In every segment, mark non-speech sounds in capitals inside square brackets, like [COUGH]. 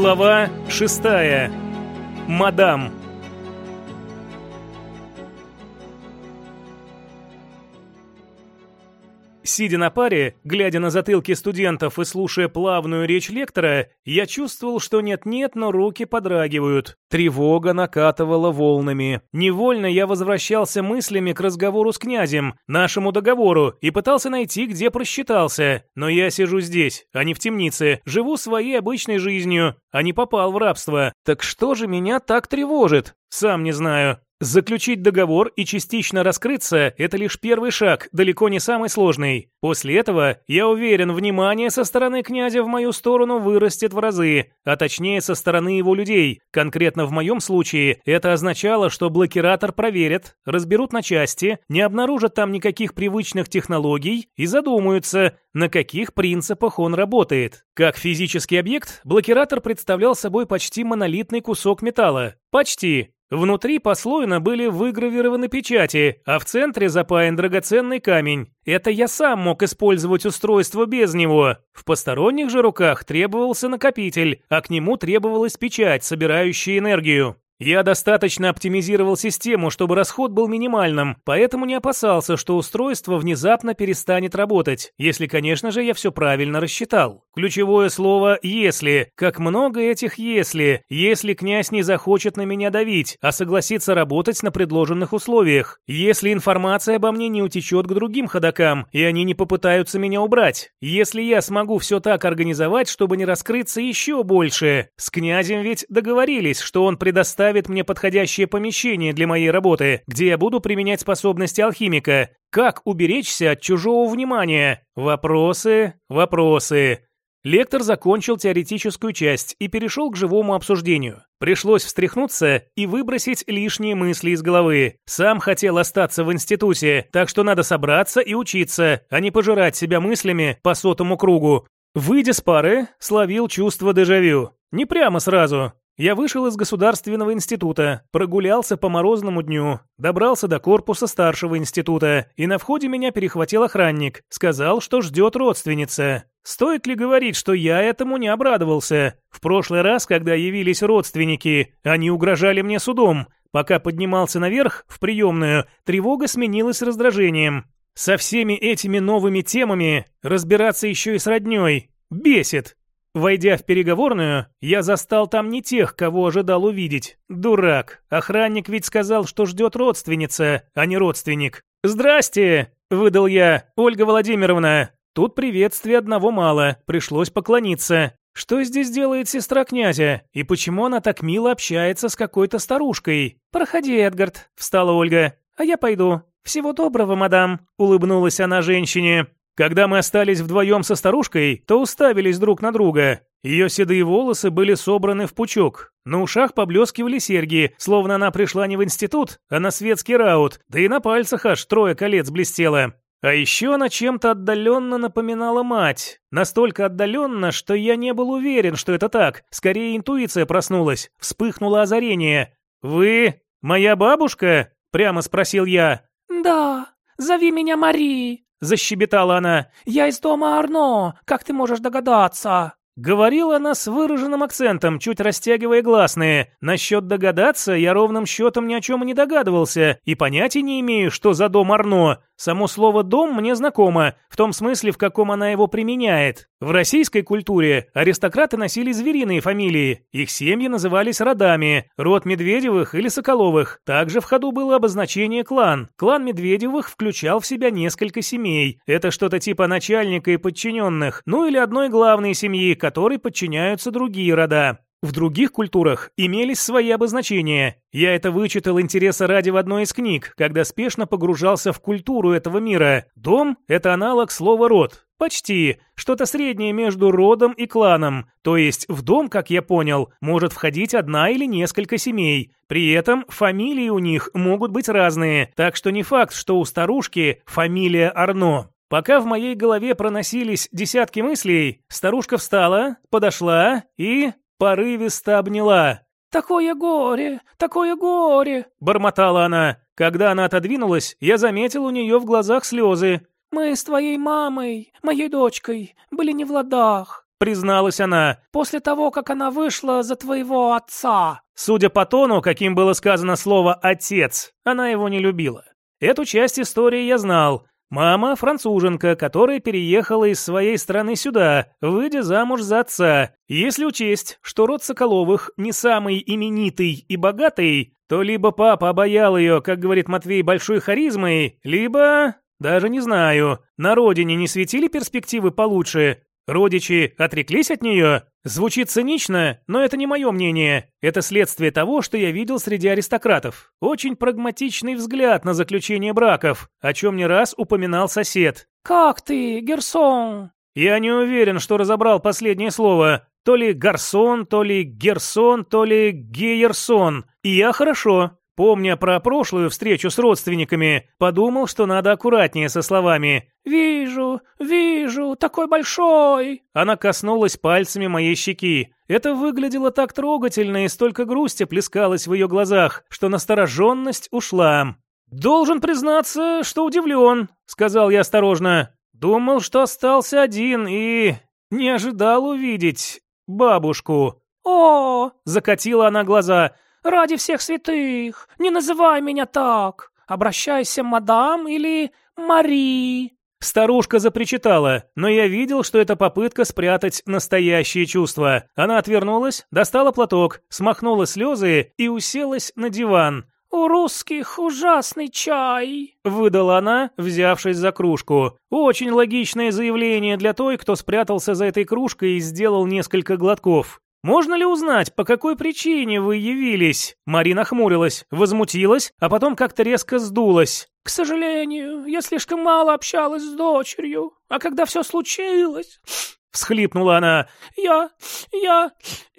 Глава шестая. Мадам. Сидя на паре, глядя на затылки студентов и слушая плавную речь лектора, я чувствовал, что нет-нет, но руки подрагивают. Тревога накатывала волнами. Невольно я возвращался мыслями к разговору с князем, нашему договору, и пытался найти, где просчитался. Но я сижу здесь, а не в темнице, живу своей обычной жизнью, а не попал в рабство. Так что же меня так тревожит? Сам не знаю. Заключить договор и частично раскрыться – это лишь первый шаг, далеко не самый сложный. После этого, я уверен, внимание со стороны князя в мою сторону вырастет в разы, а точнее со стороны его людей. Конкретно в моем случае, это означало, что блокиратор проверят, разберут на части, не обнаружат там никаких привычных технологий и задумаются, на каких принципах он работает. Как физический объект, блокиратор представлял собой почти монолитный кусок металла. Почти. Внутри послойно были выгравированы печати, а в центре запаян драгоценный камень. Это я сам мог использовать устройство без него. В посторонних же руках требовался накопитель, а к нему требовалась печать, собирающая энергию. Я достаточно оптимизировал систему, чтобы расход был минимальным, поэтому не опасался, что устройство внезапно перестанет работать, если, конечно же, я все правильно рассчитал. Ключевое слово «если». Как много этих «если». Если князь не захочет на меня давить, а согласится работать на предложенных условиях. Если информация обо мне не утечет к другим ходокам, и они не попытаются меня убрать. Если я смогу все так организовать, чтобы не раскрыться еще больше. С князем ведь договорились, что он предоставит предоставит мне подходящее помещение для моей работы, где я буду применять способности алхимика. Как уберечься от чужого внимания? Вопросы, вопросы. Лектор закончил теоретическую часть и перешел к живому обсуждению. Пришлось встряхнуться и выбросить лишние мысли из головы. Сам хотел остаться в институте, так что надо собраться и учиться, а не пожирать себя мыслями по сотому кругу. Выйдя с пары, словил чувство дежавю. Не прямо сразу, я вышел из государственного института, прогулялся по морозному дню, добрался до корпуса старшего института, и на входе меня перехватил охранник, сказал, что ждет родственница. Стоит ли говорить, что я этому не обрадовался? В прошлый раз, когда явились родственники, они угрожали мне судом. Пока поднимался наверх, в приемную, тревога сменилась раздражением. Со всеми этими новыми темами разбираться еще и с родней. Бесит. Войдя в переговорную, я застал там не тех, кого ожидал увидеть. Дурак. Охранник ведь сказал, что ждет родственница, а не родственник. «Здрасте!» – выдал я. «Ольга Владимировна!» Тут приветствия одного мало, пришлось поклониться. Что здесь делает сестра князя? И почему она так мило общается с какой-то старушкой? «Проходи, Эдгард», – встала Ольга. «А я пойду. Всего доброго, мадам», – улыбнулась она женщине. Когда мы остались вдвоем со старушкой, то уставились друг на друга. Ее седые волосы были собраны в пучок. На ушах поблескивали серьги, словно она пришла не в институт, а на светский раут, да и на пальцах аж трое колец блестело. А еще она чем-то отдаленно напоминала мать. Настолько отдаленно, что я не был уверен, что это так. Скорее, интуиция проснулась. Вспыхнуло озарение. «Вы моя бабушка?» – прямо спросил я. «Да, зови меня Мари», защебетала она. «Я из дома Арно, как ты можешь догадаться?» Говорила она с выраженным акцентом, чуть растягивая гласные. Насчет догадаться я ровным счетом ни о чем не догадывался, и понятия не имею, что за дом Арно. Само слово «дом» мне знакомо, в том смысле, в каком она его применяет. В российской культуре аристократы носили звериные фамилии, их семьи назывались родами, род Медведевых или Соколовых. Также в ходу было обозначение клан. Клан Медведевых включал в себя несколько семей. Это что-то типа начальника и подчиненных, ну или одной главной семьи, которой подчиняются другие рода. В других культурах имелись свои обозначения. Я это вычитал интереса ради в одной из книг, когда спешно погружался в культуру этого мира. Дом – это аналог слова «род». Почти. Что-то среднее между родом и кланом. То есть в дом, как я понял, может входить одна или несколько семей. При этом фамилии у них могут быть разные. Так что не факт, что у старушки фамилия Арно. Пока в моей голове проносились десятки мыслей, старушка встала, подошла и порывисто обняла. «Такое горе, такое горе!» – бормотала она. Когда она отодвинулась, я заметил у нее в глазах слезы. «Мы с твоей мамой, моей дочкой, были не в ладах. призналась она. «После того, как она вышла за твоего отца». Судя по тону, каким было сказано слово «отец», она его не любила. Эту часть истории я знал. Мама – француженка, которая переехала из своей страны сюда, выйдя замуж за отца. Если учесть, что род Соколовых не самый именитый и богатый, то либо папа обаял ее, как говорит Матвей, большой харизмой, либо... даже не знаю. На родине не светили перспективы получше? Родичи отреклись от нее? Звучит цинично, но это не мое мнение. Это следствие того, что я видел среди аристократов. Очень прагматичный взгляд на заключение браков, о чем не раз упоминал сосед. «Как ты, Герсон?» Я не уверен, что разобрал последнее слово. То ли гарсон, то ли герсон, то ли гейерсон. И я хорошо. Помня про прошлую встречу с родственниками, подумал, что надо аккуратнее со словами. «Вижу, вижу, такой большой!» Она коснулась пальцами моей щеки. Это выглядело так трогательно, и столько грусти плескалось в ее глазах, что настороженность ушла. «Должен признаться, что удивлен», — сказал я осторожно. «Думал, что остался один и... не ожидал увидеть бабушку». «О!» — закатила она глаза — Ради всех святых, не называй меня так. Обращайся, мадам или Мари». Старушка запричитала, но я видел, что это попытка спрятать настоящие чувства. Она отвернулась, достала платок, смахнула слезы и уселась на диван. «У русских ужасный чай», — выдала она, взявшись за кружку. Очень логичное заявление для той, кто спрятался за этой кружкой и сделал несколько глотков. «Можно ли узнать, по какой причине вы явились?» Марина хмурилась, возмутилась, а потом как-то резко сдулась. «К сожалению, я слишком мало общалась с дочерью, а когда все случилось...» [SNIFFS] Всхлипнула она. «Я... я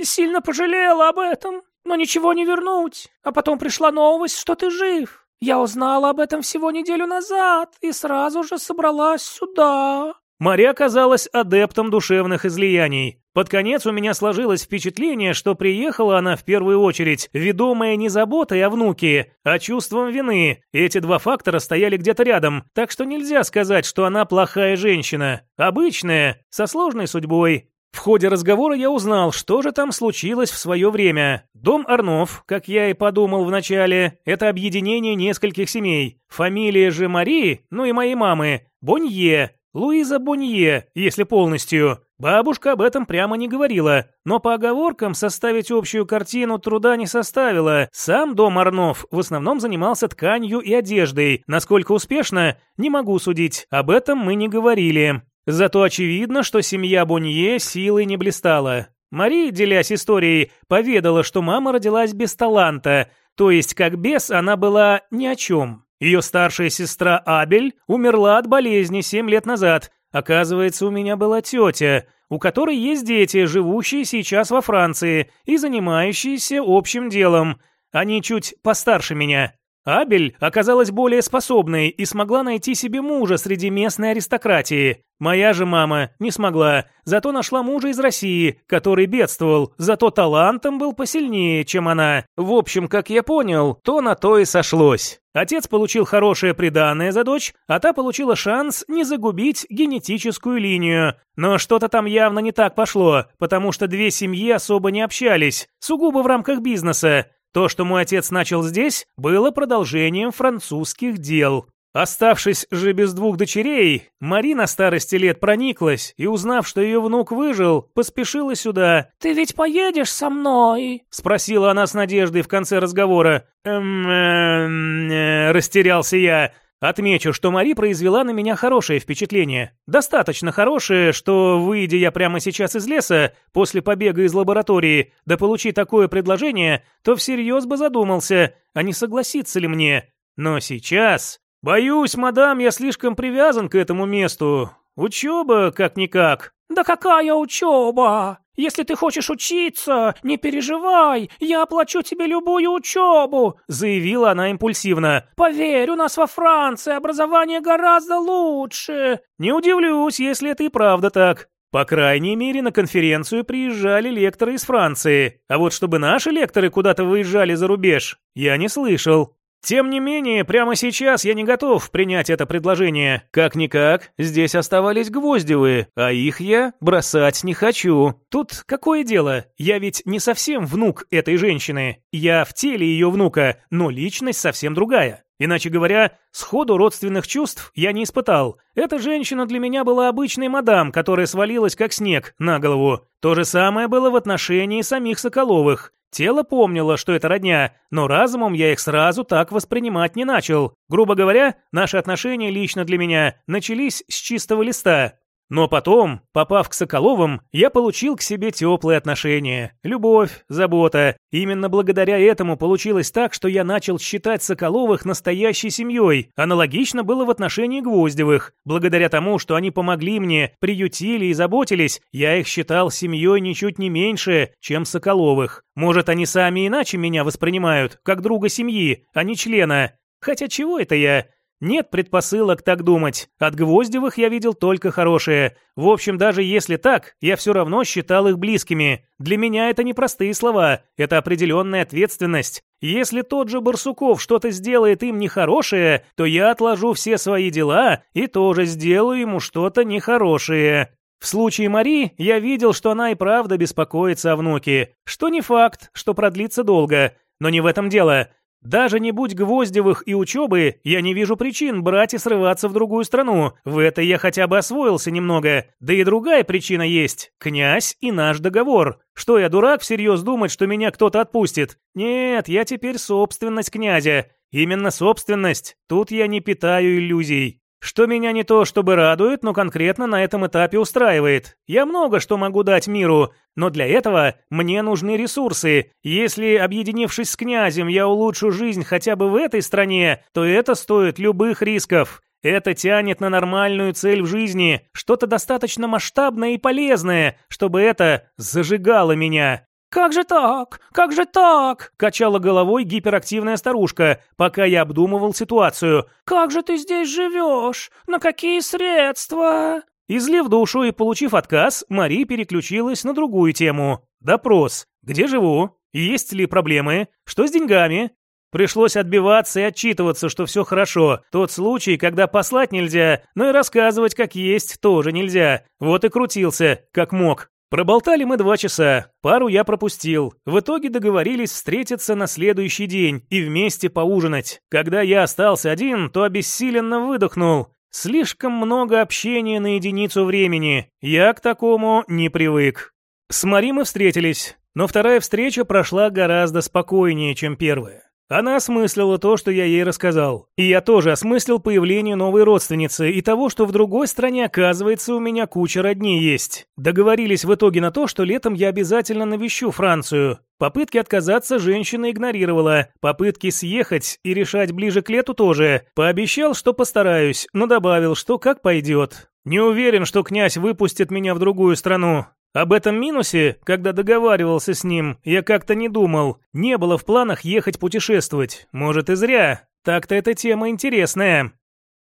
сильно пожалела об этом, но ничего не вернуть. А потом пришла новость, что ты жив. Я узнала об этом всего неделю назад и сразу же собралась сюда». Мария оказалась адептом душевных излияний. Под конец у меня сложилось впечатление, что приехала она в первую очередь, ведомая не заботой о внуке, а чувством вины. Эти два фактора стояли где-то рядом, так что нельзя сказать, что она плохая женщина. Обычная, со сложной судьбой. В ходе разговора я узнал, что же там случилось в свое время. Дом Арнов, как я и подумал вначале, это объединение нескольких семей. Фамилия же Марии, ну и моей мамы, Бонье, Луиза Бонье, если полностью. Бабушка об этом прямо не говорила, но по оговоркам составить общую картину труда не составило. Сам дом Арнов в основном занимался тканью и одеждой. Насколько успешно, не могу судить. Об этом мы не говорили. Зато очевидно, что семья Бонье силой не блистала. Мария, делясь историей, поведала, что мама родилась без таланта, то есть как бес она была ни о чем. Ее старшая сестра Абель умерла от болезни семь лет назад. Оказывается, у меня была тетя, у которой есть дети, живущие сейчас во Франции и занимающиеся общим делом. Они чуть постарше меня. Абель оказалась более способной и смогла найти себе мужа среди местной аристократии. Моя же мама не смогла, зато нашла мужа из России, который бедствовал, зато талантом был посильнее, чем она. В общем, как я понял, то на то и сошлось. Отец получил хорошее приданое за дочь, а та получила шанс не загубить генетическую линию. Но что-то там явно не так пошло, потому что две семьи особо не общались, сугубо в рамках бизнеса. То, что мой отец начал здесь, было продолжением французских дел. Оставшись же без двух дочерей, Марина старости лет прониклась и, узнав, что ее внук выжил, поспешила сюда. «Ты ведь поедешь со мной?» — спросила она с надеждой в конце разговора. «Эм, эм, э, растерялся я. Отмечу, что Мари произвела на меня хорошее впечатление. Достаточно хорошее, что, выйдя я прямо сейчас из леса, после побега из лаборатории, да получи такое предложение, то всерьез бы задумался, а не согласится ли мне. Но сейчас... Боюсь, мадам, я слишком привязан к этому месту. Учеба как-никак. «Да какая учеба? Если ты хочешь учиться, не переживай, я оплачу тебе любую учебу», заявила она импульсивно. «Поверь, у нас во Франции образование гораздо лучше». «Не удивлюсь, если это и правда так. По крайней мере, на конференцию приезжали лекторы из Франции, а вот чтобы наши лекторы куда-то выезжали за рубеж, я не слышал. Тем не менее, прямо сейчас я не готов принять это предложение. Как-никак, здесь оставались Гвоздевы, а их я бросать не хочу. Тут какое дело? Я ведь не совсем внук этой женщины. Я в теле ее внука, но личность совсем другая. Иначе говоря, сходу родственных чувств я не испытал. Эта женщина для меня была обычной мадам, которая свалилась как снег на голову. То же самое было в отношении самих Соколовых. Тело помнило, что это родня, но разумом я их сразу так воспринимать не начал. Грубо говоря, наши отношения лично для меня начались с чистого листа. Но потом, попав к Соколовым, я получил к себе теплые отношения, любовь, забота. Именно благодаря этому получилось так, что я начал считать Соколовых настоящей семьей. Аналогично было в отношении Гвоздевых. Благодаря тому, что они помогли мне, приютили и заботились, я их считал семьей ничуть не меньше, чем Соколовых. Может, они сами иначе меня воспринимают, как друга семьи, а не члена. Хотя чего это я? Нет предпосылок так думать. От Гвоздевых я видел только хорошее. В общем, даже если так, я все равно считал их близкими. Для меня это не простые слова, это определенная ответственность. Если тот же Барсуков что-то сделает им нехорошее, то я отложу все свои дела и тоже сделаю ему что-то нехорошее. В случае Мари я видел, что она и правда беспокоится о внуке, что не факт, что продлится долго. Но не в этом дело. Даже не будь Гвоздевых и учебы, я не вижу причин брать и срываться в другую страну. В это я хотя бы освоился немного. Да и другая причина есть. Князь и наш договор. Что я дурак всерьез думать, что меня кто-то отпустит? Нет, я теперь собственность князя. Именно собственность. Тут я не питаю иллюзий. Что меня не то чтобы радует, но конкретно на этом этапе устраивает. Я много что могу дать миру, но для этого мне нужны ресурсы. Если, объединившись с князем, я улучшу жизнь хотя бы в этой стране, то это стоит любых рисков. Это тянет на нормальную цель в жизни, что-то достаточно масштабное и полезное, чтобы это зажигало меня. «Как же так? Как же так?» – качала головой гиперактивная старушка, пока я обдумывал ситуацию. «Как же ты здесь живешь? На какие средства?» Излив душу и получив отказ, Мари переключилась на другую тему. Допрос. Где живу? Есть ли проблемы? Что с деньгами? Пришлось отбиваться и отчитываться, что все хорошо. Тот случай, когда послать нельзя, но и рассказывать как есть тоже нельзя. Вот и крутился, как мог. Проболтали мы два часа, пару я пропустил. В итоге договорились встретиться на следующий день и вместе поужинать. Когда я остался один, то обессиленно выдохнул. Слишком много общения на единицу времени. Я к такому не привык. С Мари мы встретились, но вторая встреча прошла гораздо спокойнее, чем первая. Она осмыслила то, что я ей рассказал. И я тоже осмыслил появление новой родственницы и того, что в другой стране, оказывается, у меня куча родней есть. Договорились в итоге на то, что летом я обязательно навещу Францию. Попытки отказаться женщина игнорировала. Попытки съехать и решать ближе к лету тоже. Пообещал, что постараюсь, но добавил, что как пойдет. Не уверен, что князь выпустит меня в другую страну. Об этом минусе, когда договаривался с ним, я как-то не думал. Не было в планах ехать путешествовать. Может и зря. Так-то эта тема интересная.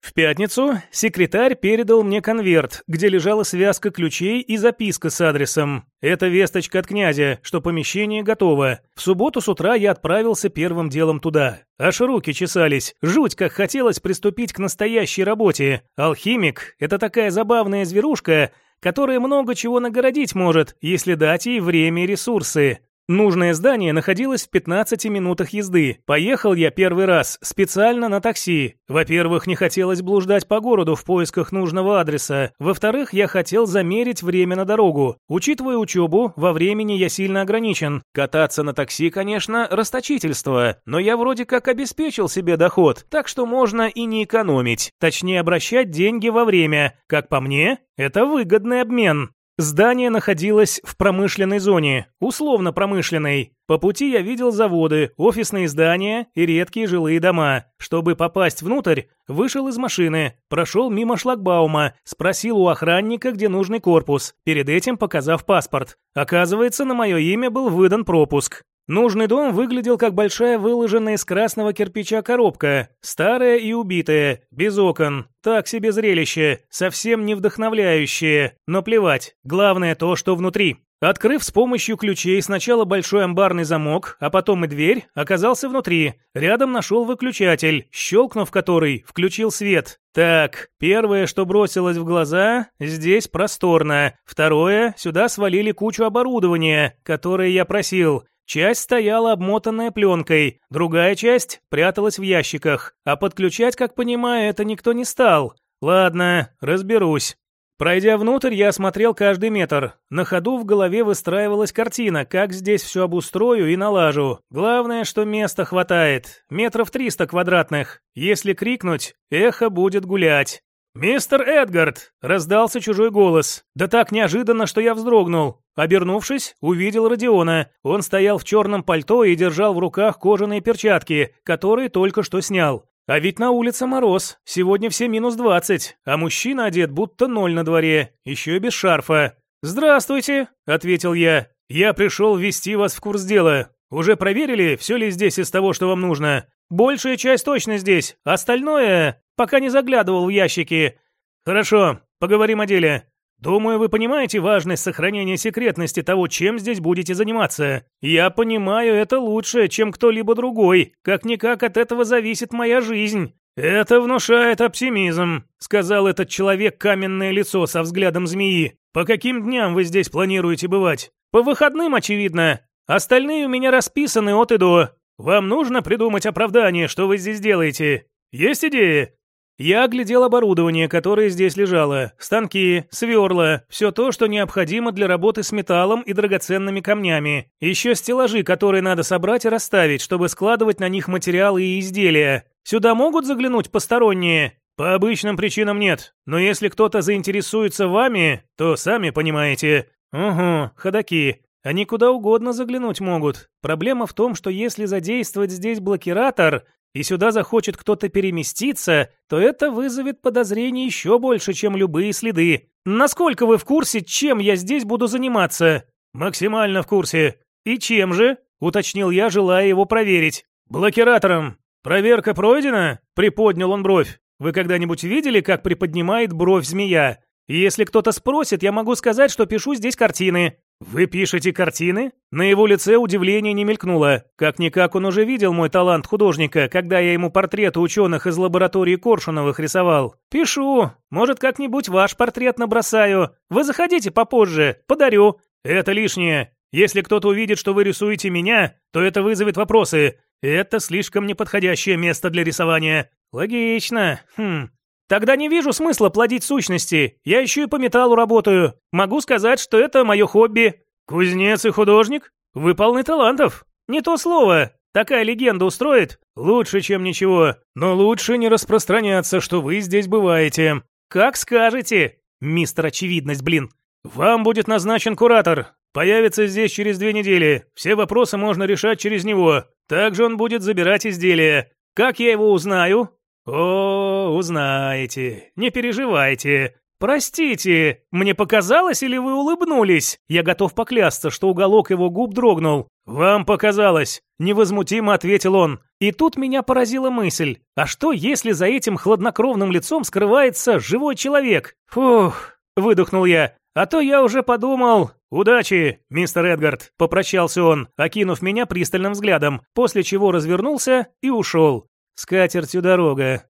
В пятницу секретарь передал мне конверт, где лежала связка ключей и записка с адресом. Это весточка от князя, что помещение готово. В субботу с утра я отправился первым делом туда. Аж руки чесались. Жуть, как хотелось приступить к настоящей работе. Алхимик – это такая забавная зверушка, которая много чего нагородить может, если дать ей время и ресурсы. Нужное здание находилось в 15 минутах езды. Поехал я первый раз специально на такси. Во-первых, не хотелось блуждать по городу в поисках нужного адреса. Во-вторых, я хотел замерить время на дорогу. Учитывая учебу, во времени я сильно ограничен. Кататься на такси, конечно, расточительство, но я вроде как обеспечил себе доход, так что можно и не экономить. Точнее, обращать деньги во время. Как по мне, это выгодный обмен. Здание находилось в промышленной зоне, условно промышленной. По пути я видел заводы, офисные здания и редкие жилые дома. Чтобы попасть внутрь, вышел из машины, прошел мимо шлагбаума, спросил у охранника, где нужный корпус, перед этим показав паспорт. Оказывается, на мое имя был выдан пропуск. Нужный дом выглядел как большая выложенная из красного кирпича коробка, старая и убитая, без окон. Так себе зрелище, совсем не вдохновляющее, но плевать, главное то, что внутри. Открыв с помощью ключей сначала большой амбарный замок, а потом и дверь, оказался внутри. Рядом нашел выключатель, щелкнув который, включил свет. Так, первое, что бросилось в глаза, здесь просторно. Второе, сюда свалили кучу оборудования, которое я просил. Часть стояла обмотанная пленкой, другая часть пряталась в ящиках, а подключать, как понимаю, это никто не стал. Ладно, разберусь. Пройдя внутрь, я осмотрел каждый метр. На ходу в голове выстраивалась картина, как здесь все обустрою и налажу. Главное, что места хватает. Метров триста квадратных. Если крикнуть, эхо будет гулять. «Мистер Эдгард!» — раздался чужой голос. Да так неожиданно, что я вздрогнул. Обернувшись, увидел Родиона. Он стоял в черном пальто и держал в руках кожаные перчатки, которые только что снял. А ведь на улице мороз, сегодня все минус двадцать, а мужчина одет будто ноль на дворе, еще и без шарфа. «Здравствуйте», — ответил я. «Я пришел ввести вас в курс дела. Уже проверили, все ли здесь из того, что вам нужно? Большая часть точно здесь, остальное пока не заглядывал в ящики. Хорошо, поговорим о деле. Думаю, вы понимаете важность сохранения секретности того, чем здесь будете заниматься. Я понимаю это лучше, чем кто-либо другой. Как-никак от этого зависит моя жизнь. Это внушает оптимизм, сказал этот человек каменное лицо со взглядом змеи. По каким дням вы здесь планируете бывать? По выходным, очевидно. Остальные у меня расписаны от и до. Вам нужно придумать оправдание, что вы здесь делаете. Есть идеи? Я оглядел оборудование, которое здесь лежало. Станки, сверла, все то, что необходимо для работы с металлом и драгоценными камнями. Еще стеллажи, которые надо собрать и расставить, чтобы складывать на них материалы и изделия. Сюда могут заглянуть посторонние? По обычным причинам нет. Но если кто-то заинтересуется вами, то сами понимаете. Угу, ходаки. Они куда угодно заглянуть могут. Проблема в том, что если задействовать здесь блокиратор, и сюда захочет кто-то переместиться, то это вызовет подозрений еще больше, чем любые следы. Насколько вы в курсе, чем я здесь буду заниматься? Максимально в курсе. И чем же? Уточнил я, желая его проверить. Блокиратором. Проверка пройдена? Приподнял он бровь. Вы когда-нибудь видели, как приподнимает бровь змея? Если кто-то спросит, я могу сказать, что пишу здесь картины. «Вы пишете картины?» На его лице удивление не мелькнуло. Как-никак он уже видел мой талант художника, когда я ему портреты ученых из лаборатории Коршуновых рисовал. «Пишу. Может, как-нибудь ваш портрет набросаю. Вы заходите попозже. Подарю. Это лишнее. Если кто-то увидит, что вы рисуете меня, то это вызовет вопросы. Это слишком неподходящее место для рисования». «Логично. Хм. Тогда не вижу смысла плодить сущности. Я еще и по металлу работаю. Могу сказать, что это мое хобби. Кузнец и художник? Вы полны талантов. Не то слово. Такая легенда устроит? Лучше, чем ничего. Но лучше не распространяться, что вы здесь бываете. Как скажете. Мистер Очевидность, блин. Вам будет назначен куратор. Появится здесь через две недели. Все вопросы можно решать через него. Также он будет забирать изделия. Как я его узнаю? «О, узнаете. Не переживайте. Простите, мне показалось или вы улыбнулись? Я готов поклясться, что уголок его губ дрогнул. Вам показалось, невозмутимо ответил он. И тут меня поразила мысль: а что, если за этим хладнокровным лицом скрывается живой человек? Фух, выдохнул я. А то я уже подумал. Удачи, мистер Эдгард, попрощался он, окинув меня пристальным взглядом, после чего развернулся и ушел. «С катертью дорога»,